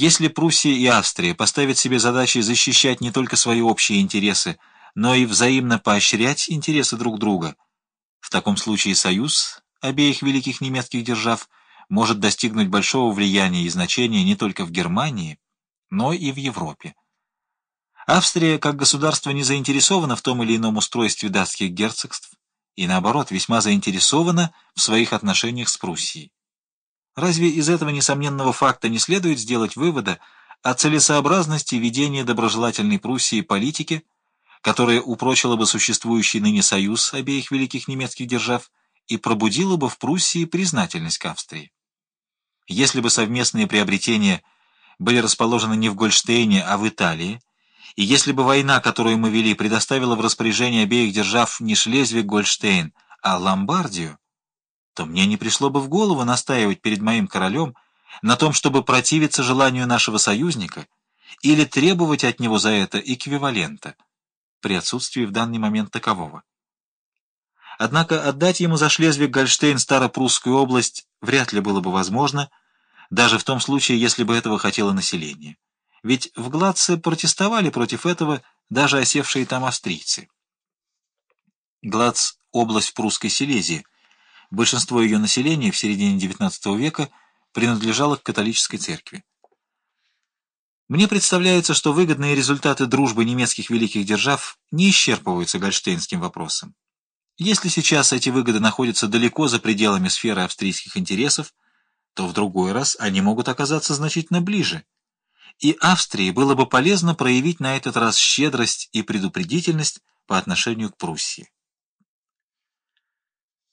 Если Пруссия и Австрия поставят себе задачей защищать не только свои общие интересы, но и взаимно поощрять интересы друг друга, в таком случае союз обеих великих немецких держав может достигнуть большого влияния и значения не только в Германии, но и в Европе. Австрия как государство не заинтересована в том или ином устройстве датских герцогств и, наоборот, весьма заинтересована в своих отношениях с Пруссией. Разве из этого несомненного факта не следует сделать вывода о целесообразности ведения доброжелательной Пруссии политики, которая упрочила бы существующий ныне союз обеих великих немецких держав и пробудила бы в Пруссии признательность к Австрии? Если бы совместные приобретения были расположены не в Гольштейне, а в Италии, и если бы война, которую мы вели, предоставила в распоряжение обеих держав не Шлезвиг-Гольштейн, а Ломбардию, то мне не пришло бы в голову настаивать перед моим королем на том, чтобы противиться желанию нашего союзника или требовать от него за это эквивалента, при отсутствии в данный момент такового. Однако отдать ему за Шлезвиг-Гольштейн Старопрусскую область вряд ли было бы возможно, даже в том случае, если бы этого хотело население. Ведь в Гладце протестовали против этого даже осевшие там австрийцы. Гладц — область прусской Силезии — Большинство ее населения в середине XIX века принадлежало к католической церкви. Мне представляется, что выгодные результаты дружбы немецких великих держав не исчерпываются гольштейнским вопросом. Если сейчас эти выгоды находятся далеко за пределами сферы австрийских интересов, то в другой раз они могут оказаться значительно ближе. И Австрии было бы полезно проявить на этот раз щедрость и предупредительность по отношению к Пруссии.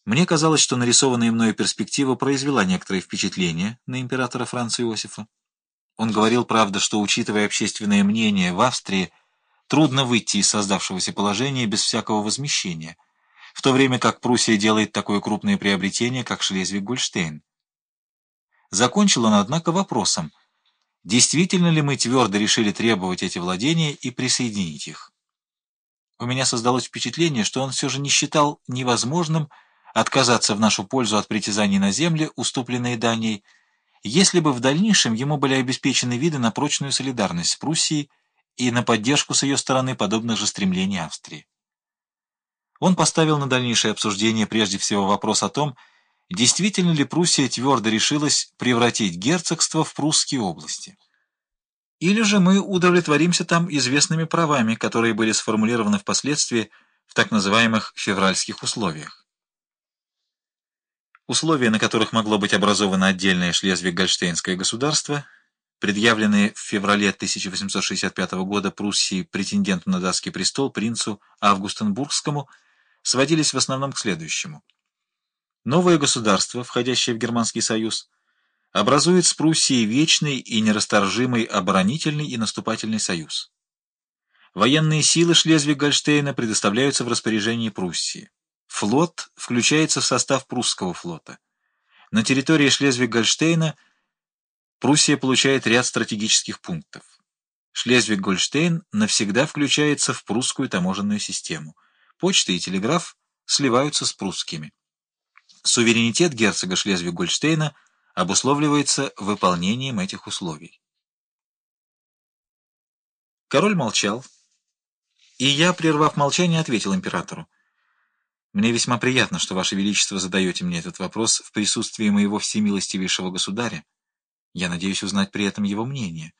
Мне казалось, что нарисованная мною перспектива произвела некоторое впечатление на императора Франца Иосифа. Он говорил, правда, что, учитывая общественное мнение в Австрии, трудно выйти из создавшегося положения без всякого возмещения, в то время как Пруссия делает такое крупное приобретение, как Шлезвиг-Гольштейн. Закончил он, однако, вопросом, действительно ли мы твердо решили требовать эти владения и присоединить их. У меня создалось впечатление, что он все же не считал невозможным отказаться в нашу пользу от притязаний на земли, уступленные Данией, если бы в дальнейшем ему были обеспечены виды на прочную солидарность с Пруссией и на поддержку с ее стороны подобных же стремлений Австрии. Он поставил на дальнейшее обсуждение прежде всего вопрос о том, действительно ли Пруссия твердо решилась превратить герцогство в прусские области. Или же мы удовлетворимся там известными правами, которые были сформулированы впоследствии в так называемых февральских условиях. Условия, на которых могло быть образовано отдельное Шлезвиг-Гольштейнское государство, предъявленные в феврале 1865 года Пруссии претенденту на датский престол принцу Августенбургскому, сводились в основном к следующему. Новое государство, входящее в Германский союз, образует с Пруссией вечный и нерасторжимый оборонительный и наступательный союз. Военные силы Шлезвиг-Гольштейна предоставляются в распоряжении Пруссии. Флот включается в состав прусского флота. На территории Шлезвиг-Гольштейна Пруссия получает ряд стратегических пунктов. Шлезвиг-Гольштейн навсегда включается в прусскую таможенную систему. Почта и телеграф сливаются с прусскими. Суверенитет герцога Шлезвиг-Гольштейна обусловливается выполнением этих условий. Король молчал, и я, прервав молчание, ответил императору. Мне весьма приятно, что Ваше Величество задаете мне этот вопрос в присутствии моего всемилостивейшего государя. Я надеюсь узнать при этом его мнение.